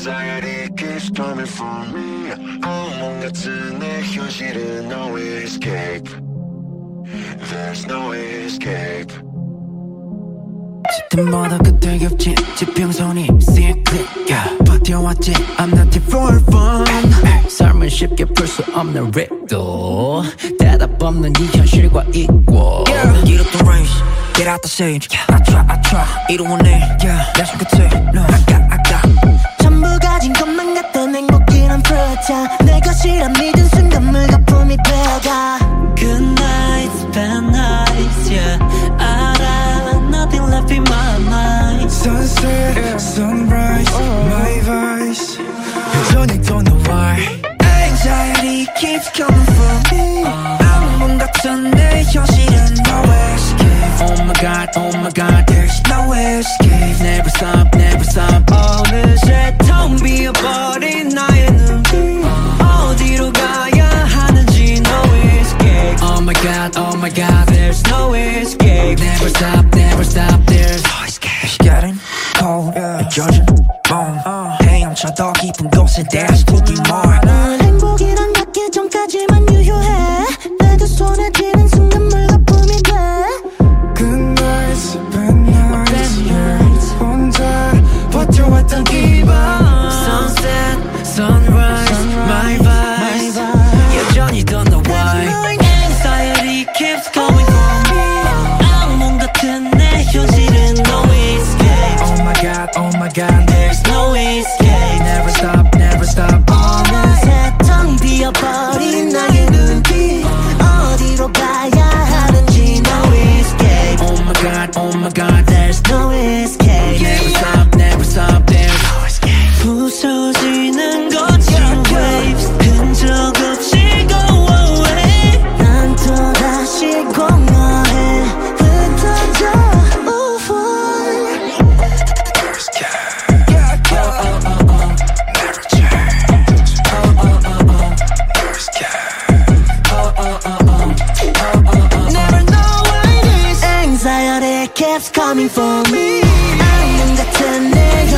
Anxiety keeps coming for me 악몽 같은 내 현실은 no escape There's no escape 짙은 끝에 겹친 지평선이 cyclic yeah. 버텨왔지 I'm not here for fun 삶은 쉽게 풀 수 없는 riddle 대답 없는 이 현실과 이고 yeah. Get up the range Get out the stage I try I try 이루어내 yeah. 내 손끝에 no I got I 행복이란 프레차 내 것이란 믿은 순간 물거품이 되어가 Good nights, bad nights, yeah 알아, nothing left in my mind Sunset, sunrise, my vice 여전히 don't know why Anxiety keeps coming for me 악몽 같은 내 현실은 no escape Oh my god, oh my god There's no escape Never stop, never stop 어느새 텅 my god There's no escape Never stop, never stop There's no escape It's getting cold yeah. 젖은 몸 헤엄쳐 더 깊은 곳에 There's to be more 난 행 god, oh my god, there's no escape Never stop, never stop 어느새 텅 비어버린 나의 눈빛 어디로 가야 하는지 no escape Oh my god, oh my god There's no escape keeps coming for me. I'm in the tunnel.